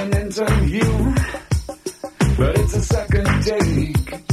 Well, it's an but it's a second take.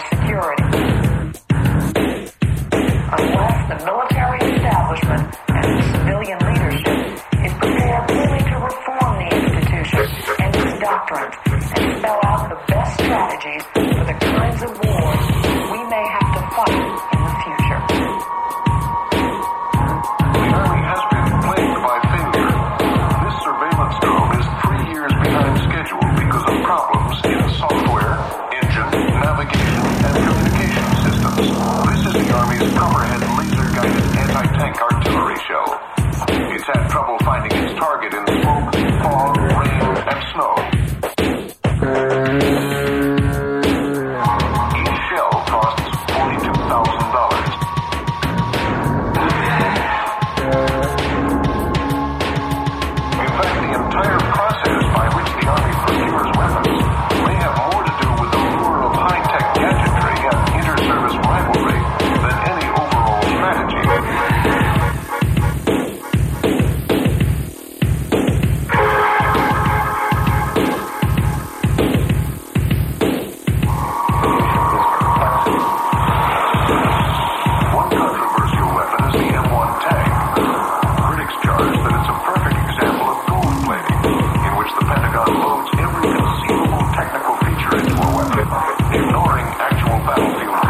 security. Unless the military establishment and civilian leadership is prepared really to reform the institution and its doctrines and spell out the best strategies battlefield.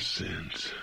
Nail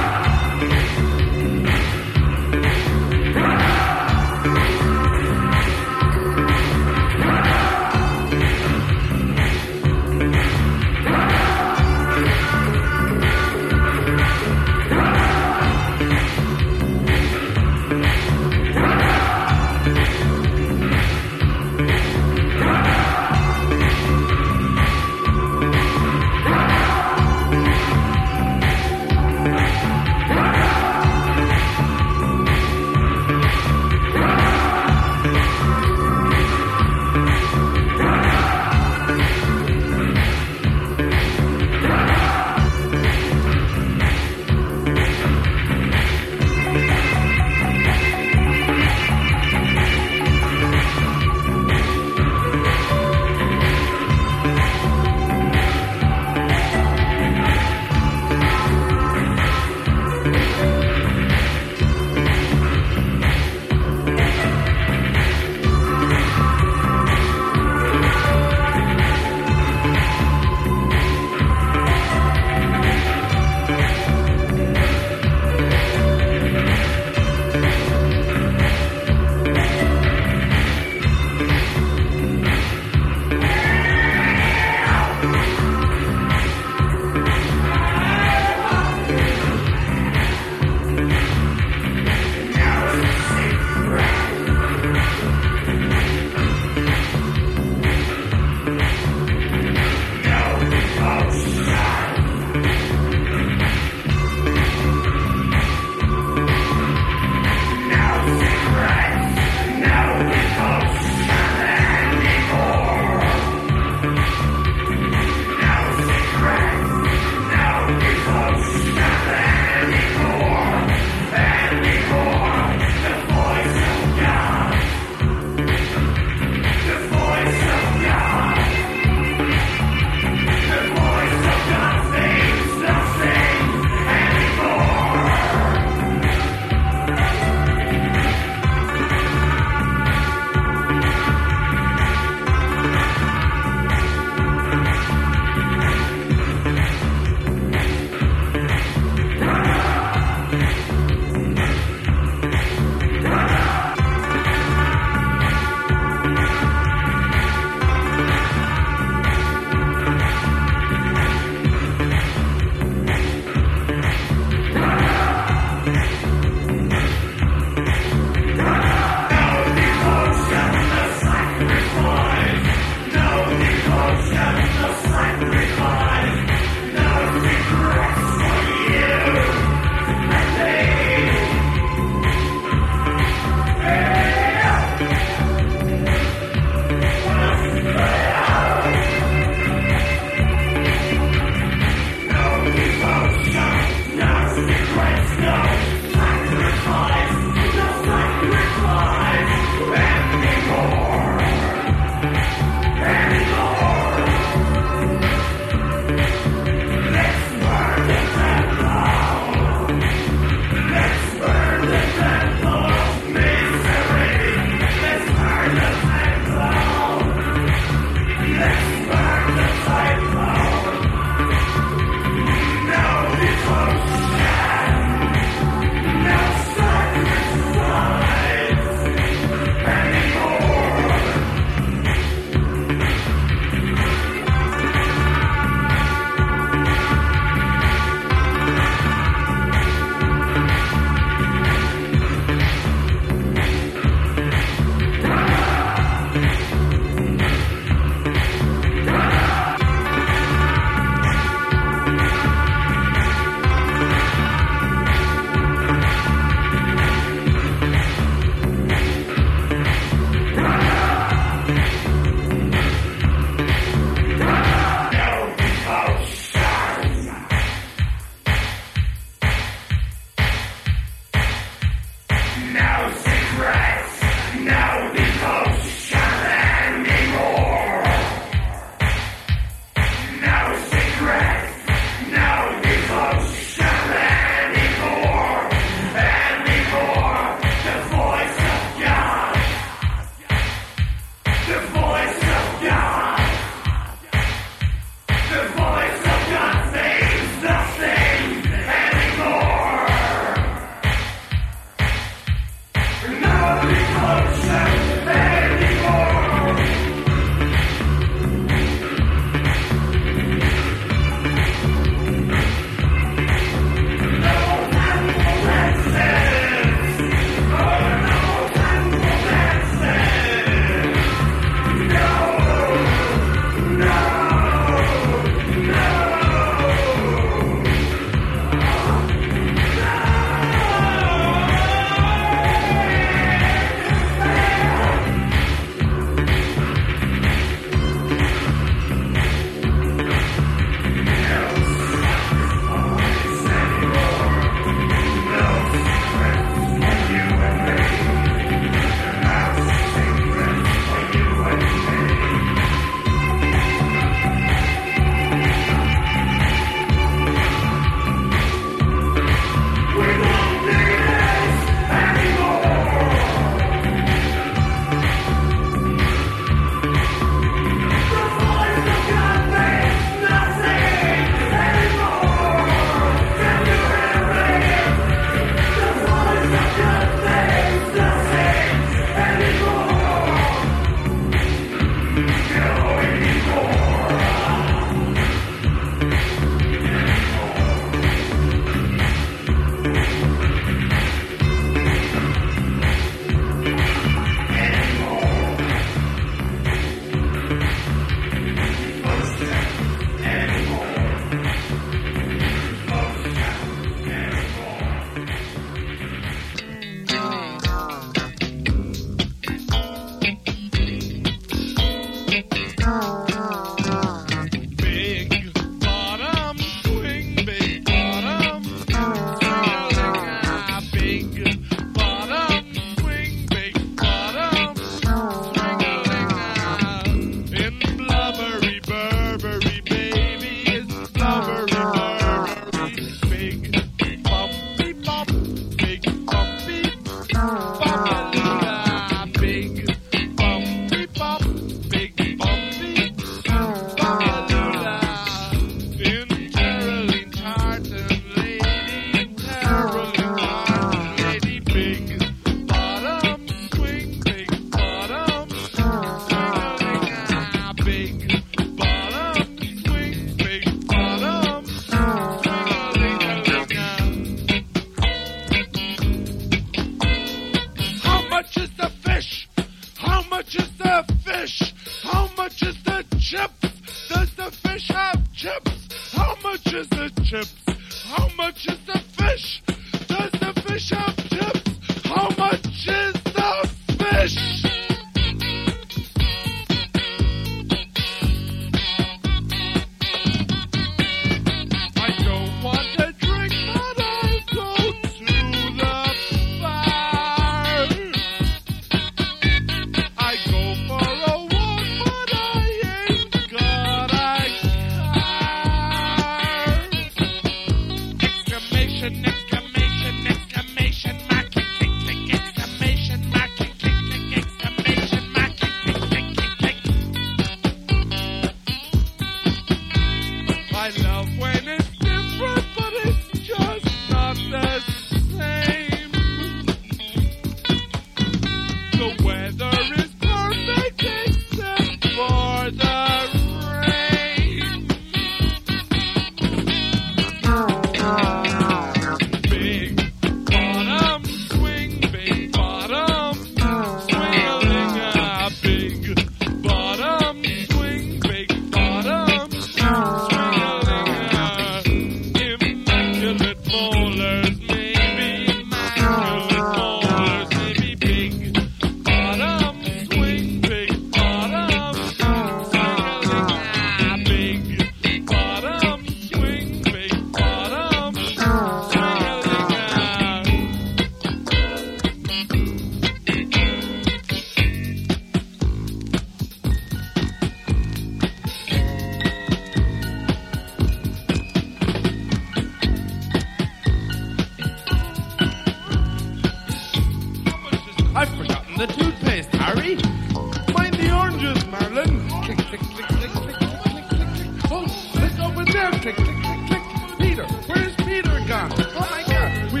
down. Click, click, click, click. Peter, where's Peter gone? Oh my God, we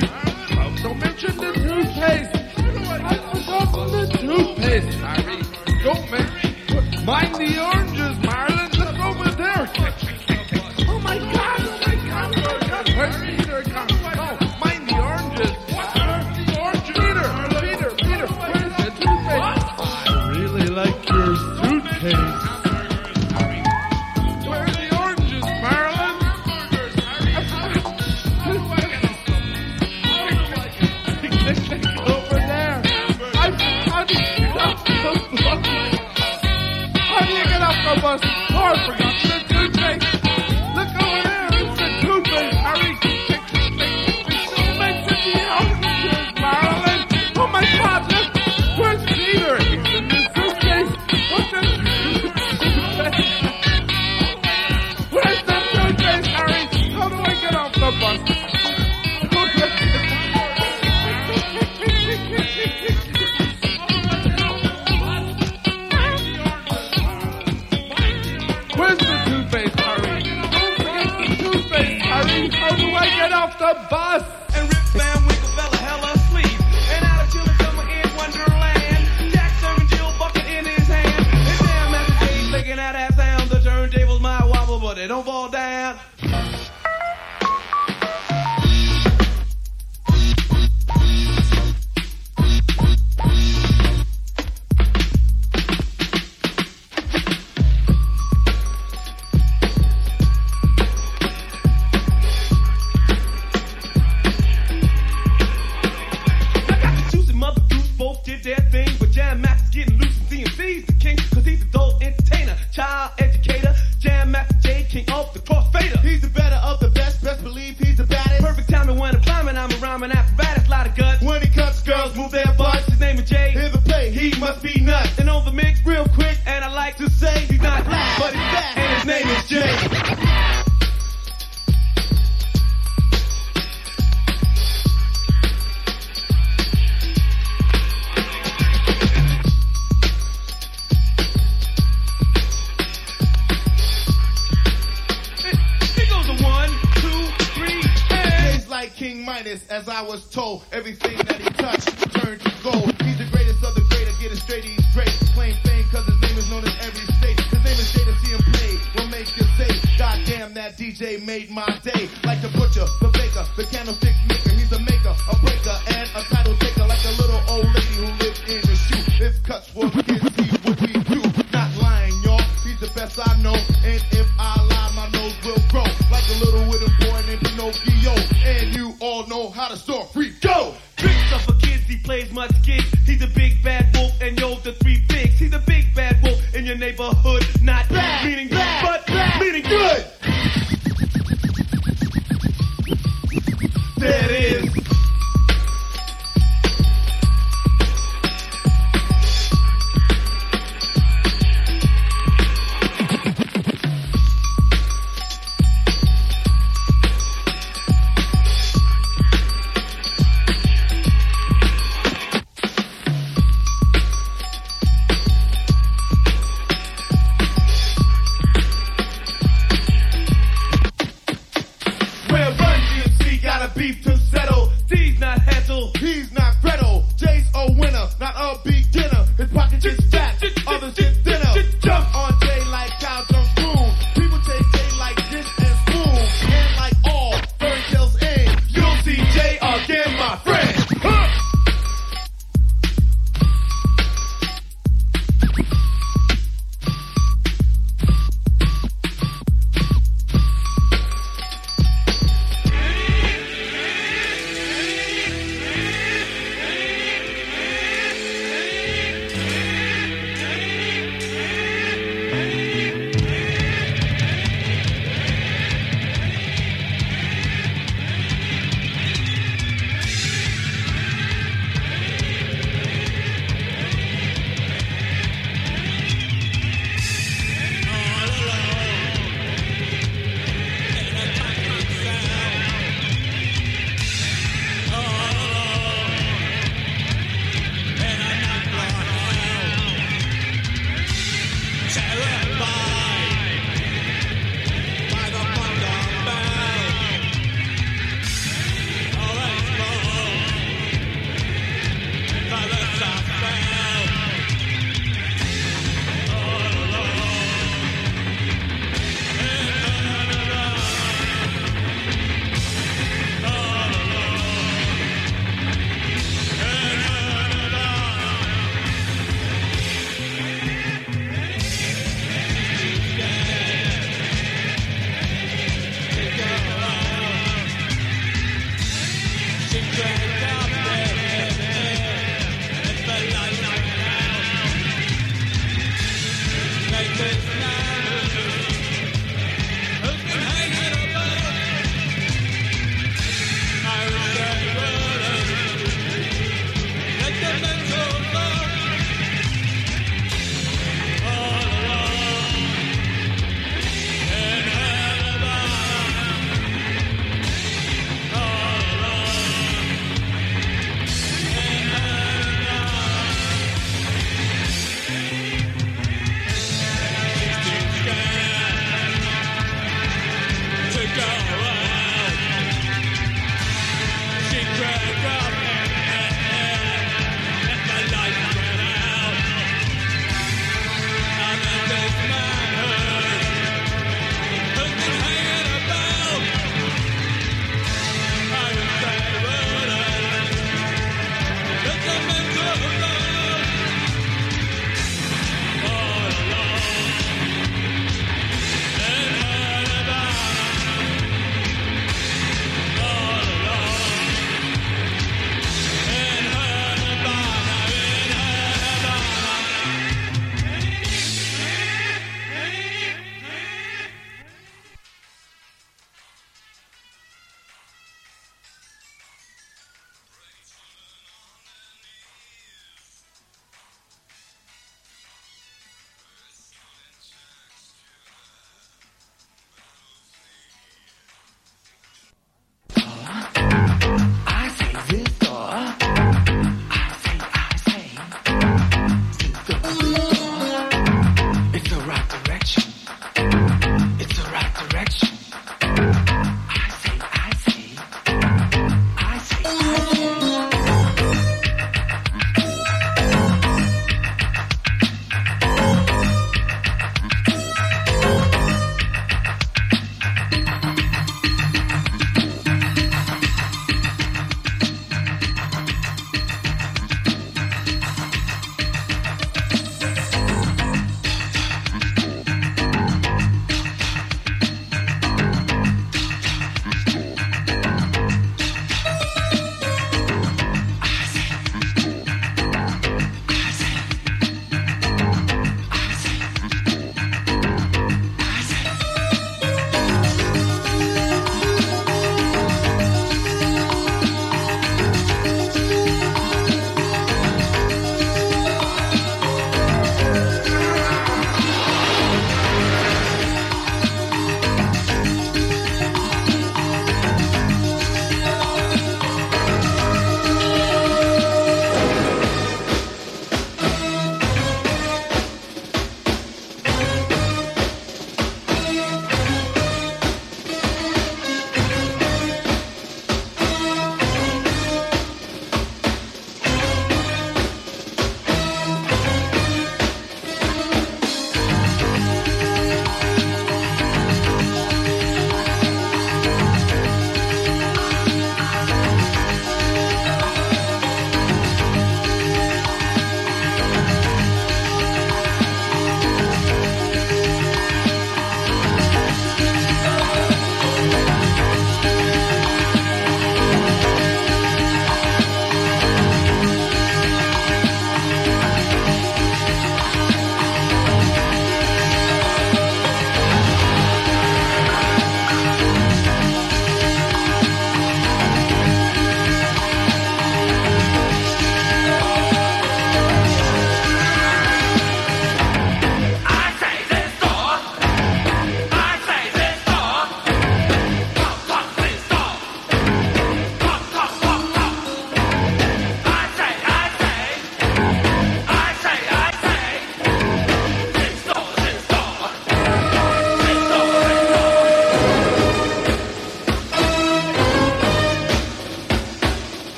don't mention the toothpaste. I forgot the toothpaste, Harry. Don't mention. Mind the oranges, Marley. don't fall down.